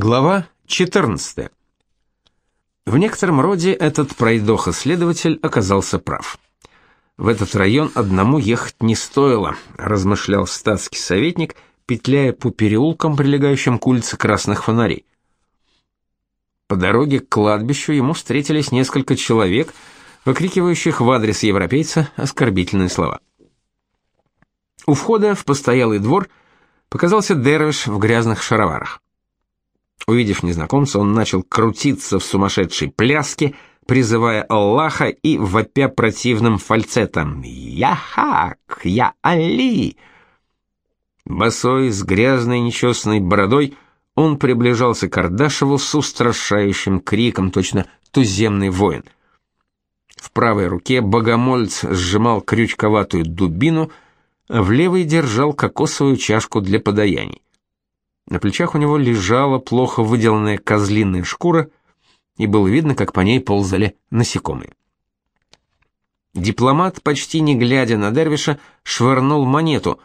Глава 14. В некотором роде этот пройдоха-следователь оказался прав. В этот район одному ехать не стоило, размышлял статский советник, петляя по переулкам, прилегающим к улице Красных фонарей. По дороге к кладбищу ему встретились несколько человек, выкрикивающих в адрес европейца оскорбительные слова. У входа в постоялый двор показался дервиш в грязных шароварах. Увидев незнакомца, он начал крутиться в сумасшедшей пляске, призывая Аллаха и вопя противным фальцетом «Я Хак! Я Али!». Босой, с грязной нечесанной бородой, он приближался к Ардашеву с устрашающим криком, точно туземный воин. В правой руке богомольц сжимал крючковатую дубину, а в левой держал кокосовую чашку для подаяний. На плечах у него лежала плохо выделанная козлиная шкура, и было видно, как по ней ползали насекомые. Дипломат, почти не глядя на Дервиша, швырнул монету.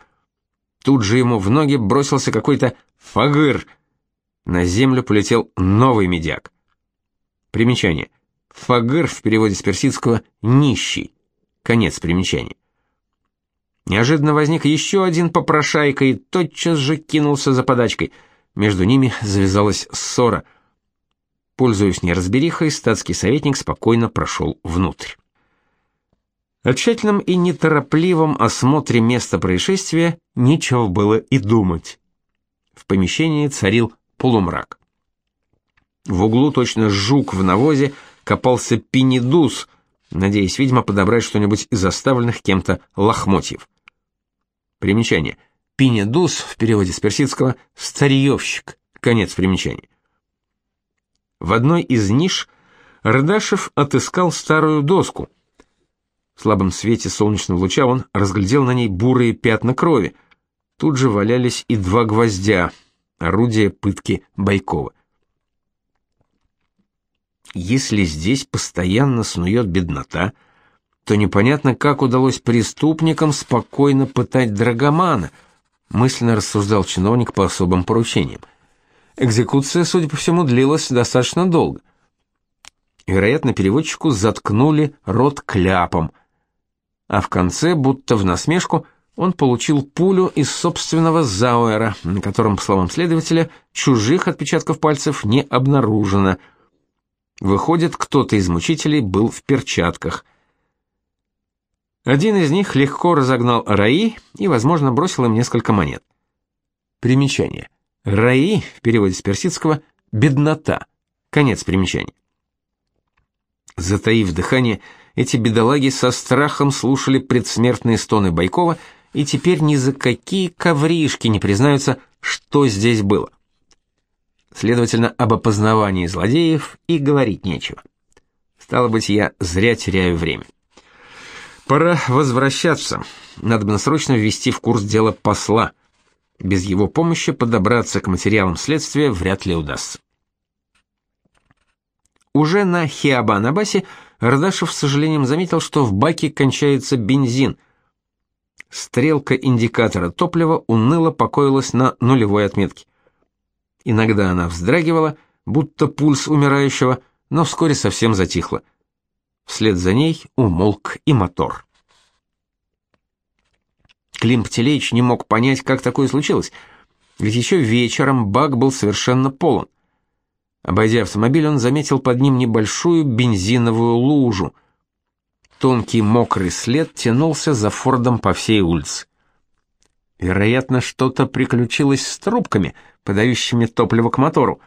Тут же ему в ноги бросился какой-то фагыр. На землю полетел новый медяк. Примечание. Фагыр в переводе с персидского «нищий». Конец примечания. Неожиданно возник еще один попрошайка и тотчас же кинулся за подачкой. Между ними завязалась ссора. Пользуясь неразберихой, статский советник спокойно прошел внутрь. О тщательном и неторопливом осмотре места происшествия нечего было и думать. В помещении царил полумрак. В углу точно жук в навозе копался пенидус, надеясь, видимо, подобрать что-нибудь из оставленных кем-то лохмотьев. Примечание. Пинедус в переводе с персидского старьевщик. Конец примечания. В одной из ниш Рдашев отыскал старую доску. В слабом свете солнечного луча он разглядел на ней бурые пятна крови. Тут же валялись и два гвоздя, орудие пытки Байкова. Если здесь постоянно снует беднота, то непонятно, как удалось преступникам спокойно пытать драгомана, мысленно рассуждал чиновник по особым поручениям. Экзекуция, судя по всему, длилась достаточно долго. Вероятно, переводчику заткнули рот кляпом, а в конце, будто в насмешку, он получил пулю из собственного зауэра, на котором, по словам следователя, чужих отпечатков пальцев не обнаружено. Выходит, кто-то из мучителей был в перчатках – один из них легко разогнал раи и, возможно, бросил им несколько монет. Примечание. Раи в переводе с персидского беднота. Конец примечания. Затаив дыхание, эти бедолаги со страхом слушали предсмертные стоны Байкова и теперь ни за какие ковришки не признаются, что здесь было. Следовательно, об опознавании злодеев и говорить нечего. Стало быть, я зря теряю время. Пора возвращаться. Надо бы срочно ввести в курс дела посла. Без его помощи подобраться к материалам следствия вряд ли удастся. Уже на Хиабанабасе Рдашев с сожалением заметил, что в баке кончается бензин. Стрелка индикатора топлива уныло покоилась на нулевой отметке. Иногда она вздрагивала, будто пульс умирающего, но вскоре совсем затихла. Вслед за ней умолк и мотор. Клим Птелеич не мог понять, как такое случилось, ведь еще вечером бак был совершенно полон. Обойдя автомобиль, он заметил под ним небольшую бензиновую лужу. Тонкий мокрый след тянулся за Фордом по всей улице. Вероятно, что-то приключилось с трубками, подающими топливо к мотору,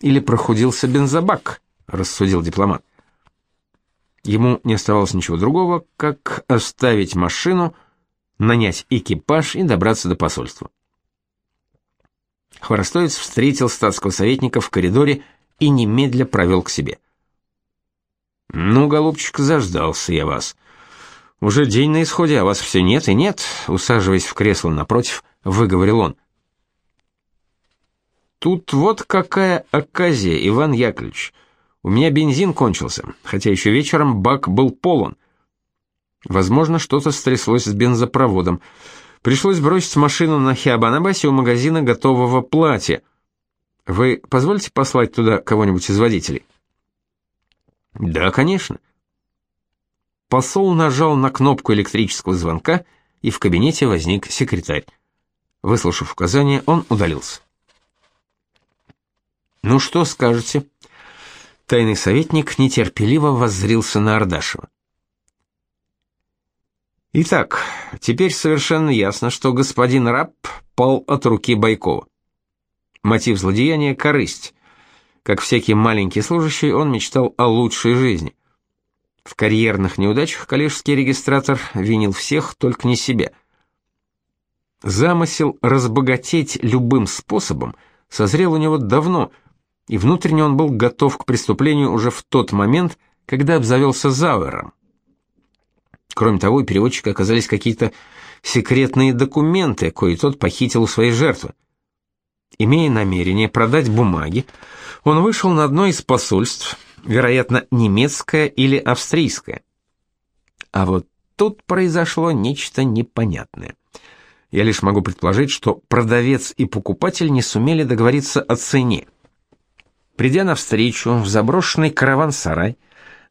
или прохудился бензобак, рассудил дипломат. Ему не оставалось ничего другого, как оставить машину, нанять экипаж и добраться до посольства. Хворостоец встретил статского советника в коридоре и немедля провел к себе. «Ну, голубчик, заждался я вас. Уже день на исходе, а вас все нет и нет», усаживаясь в кресло напротив, выговорил он. «Тут вот какая оказия, Иван Яковлевич. У меня бензин кончился, хотя еще вечером бак был полон. Возможно, что-то стряслось с бензопроводом. Пришлось бросить машину на Хиабанабасе у магазина готового платья. Вы позволите послать туда кого-нибудь из водителей? Да, конечно. Посол нажал на кнопку электрического звонка, и в кабинете возник секретарь. Выслушав указание, он удалился. Ну что скажете? Тайный советник нетерпеливо воззрился на Ардашева. Итак, теперь совершенно ясно, что господин Раб пал от руки Байкова. Мотив злодеяния — корысть. Как всякий маленький служащий, он мечтал о лучшей жизни. В карьерных неудачах коллежский регистратор винил всех, только не себя. Замысел разбогатеть любым способом созрел у него давно, и внутренне он был готов к преступлению уже в тот момент, когда обзавелся Зауэром. Кроме того, у переводчика оказались какие-то секретные документы, кои тот похитил у своей жертвы. Имея намерение продать бумаги, он вышел на одно из посольств, вероятно, немецкое или австрийское. А вот тут произошло нечто непонятное. Я лишь могу предположить, что продавец и покупатель не сумели договориться о цене. Придя навстречу в заброшенный караван-сарай,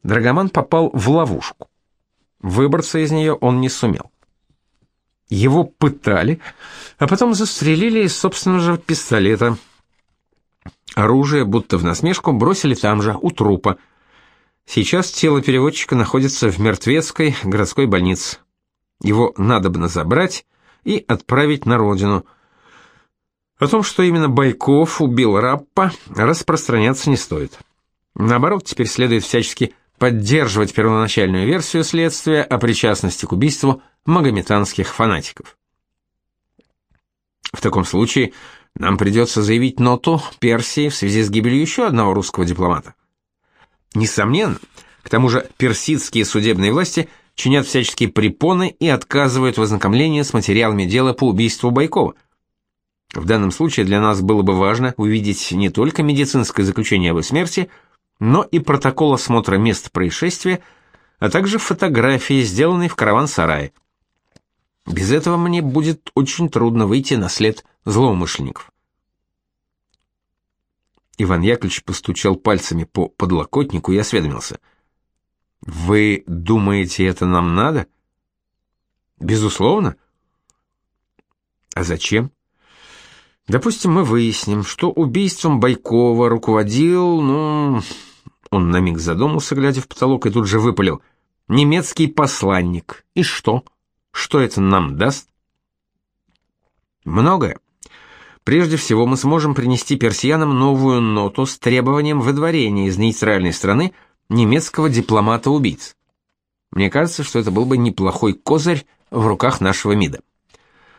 Драгоман попал в ловушку. Выбраться из нее он не сумел. Его пытали, а потом застрелили из собственного же пистолета. Оружие, будто в насмешку, бросили там же, у трупа. Сейчас тело переводчика находится в мертвецкой городской больнице. Его надобно забрать и отправить на родину. О том, что именно Байков убил Раппа, распространяться не стоит. Наоборот, теперь следует всячески поддерживать первоначальную версию следствия о причастности к убийству магометанских фанатиков. В таком случае нам придется заявить ноту Персии в связи с гибелью еще одного русского дипломата. Несомненно, к тому же персидские судебные власти чинят всяческие препоны и отказывают в ознакомлении с материалами дела по убийству Байкова. В данном случае для нас было бы важно увидеть не только медицинское заключение об смерти, но и протокол осмотра мест происшествия, а также фотографии, сделанные в караван-сарае. Без этого мне будет очень трудно выйти на след злоумышленников. Иван Яковлевич постучал пальцами по подлокотнику и осведомился. «Вы думаете, это нам надо?» «Безусловно». «А зачем?» Допустим, мы выясним, что убийством Байкова руководил, ну, он на миг задумался, глядя в потолок, и тут же выпалил: немецкий посланник. И что? Что это нам даст? Многое. Прежде всего, мы сможем принести персиянам новую ноту с требованием выдворения из нейтральной страны немецкого дипломата-убийц. Мне кажется, что это был бы неплохой козырь в руках нашего МИДа.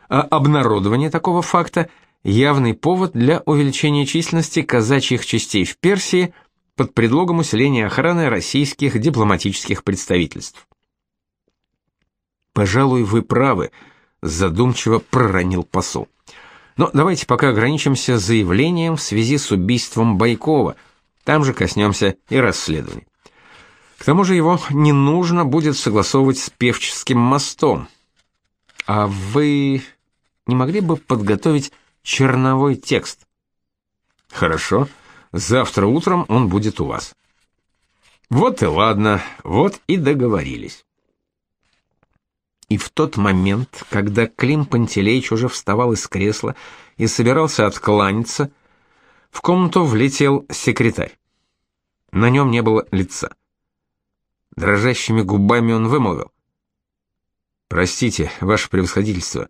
А обнародование такого факта – явный повод для увеличения численности казачьих частей в Персии под предлогом усиления охраны российских дипломатических представительств. Пожалуй, вы правы, задумчиво проронил посол. Но давайте пока ограничимся заявлением в связи с убийством Байкова. Там же коснемся и расследования. К тому же его не нужно будет согласовывать с Певческим мостом. А вы не могли бы подготовить черновой текст. Хорошо, завтра утром он будет у вас. Вот и ладно, вот и договорились. И в тот момент, когда Клим Пантелеич уже вставал из кресла и собирался откланяться, в комнату влетел секретарь. На нем не было лица. Дрожащими губами он вымолвил: "Простите, ваше превосходительство,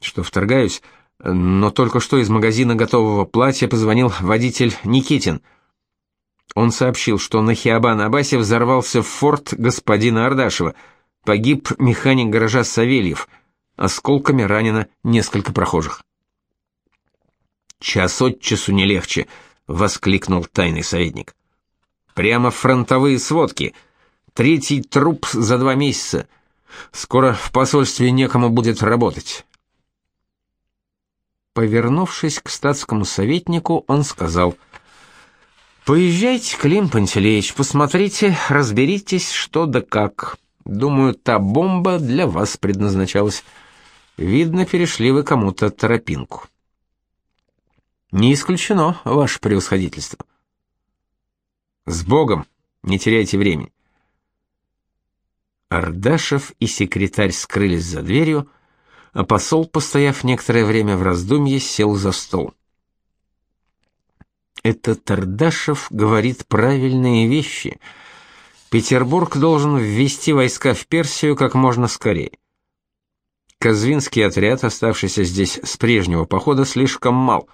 что вторгаюсь, но только что из магазина готового платья позвонил водитель Никитин. Он сообщил, что на Хиабан-Абасе взорвался форт господина Ардашева. Погиб механик гаража Савельев. Осколками ранено несколько прохожих. «Час от часу не легче», — воскликнул тайный советник. «Прямо фронтовые сводки. Третий труп за два месяца. Скоро в посольстве некому будет работать. Повернувшись к статскому советнику, он сказал: "Поезжайте, Клим Пантелеич, посмотрите, разберитесь, что да как. Думаю, та бомба для вас предназначалась. Видно, перешли вы кому-то тропинку". Не исключено, ваше превосходительство. С Богом, не теряйте времени. Ардашев и секретарь скрылись за дверью, а посол, постояв некоторое время в раздумье, сел за стол. Этот Ардашев говорит правильные вещи. Петербург должен ввести войска в Персию как можно скорее. Казвинский отряд, оставшийся здесь с прежнего похода, слишком мал.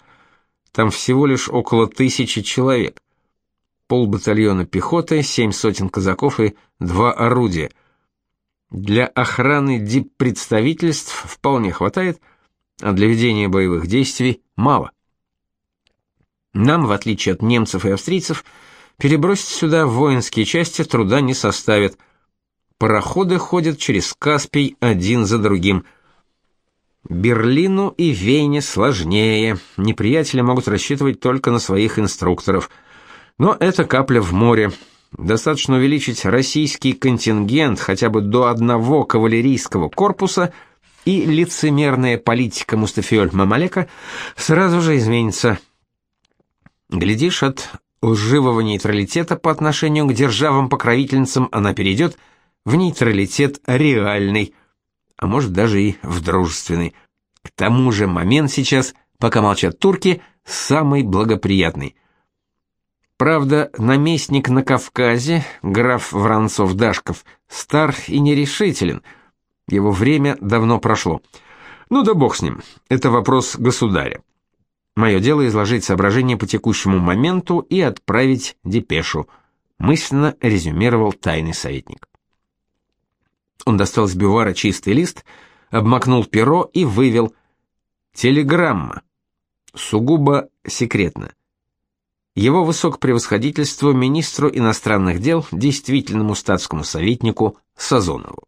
Там всего лишь около тысячи человек. Полбатальона пехоты, семь сотен казаков и два орудия — для охраны диппредставительств вполне хватает, а для ведения боевых действий мало. Нам, в отличие от немцев и австрийцев, перебросить сюда воинские части труда не составит. Пароходы ходят через Каспий один за другим. Берлину и Вене сложнее. Неприятели могут рассчитывать только на своих инструкторов. Но это капля в море. Достаточно увеличить российский контингент хотя бы до одного кавалерийского корпуса, и лицемерная политика Мустафиоль Мамалека сразу же изменится. Глядишь, от лживого нейтралитета по отношению к державам-покровительницам она перейдет в нейтралитет реальный, а может даже и в дружественный. К тому же момент сейчас, пока молчат турки, самый благоприятный – Правда, наместник на Кавказе, граф Воронцов-Дашков, стар и нерешителен. Его время давно прошло. Ну да бог с ним. Это вопрос государя. Мое дело изложить соображения по текущему моменту и отправить депешу, мысленно резюмировал тайный советник. Он достал с бювара чистый лист, обмакнул перо и вывел телеграмма. Сугубо секретно его высокопревосходительству министру иностранных дел, действительному статскому советнику Сазонову.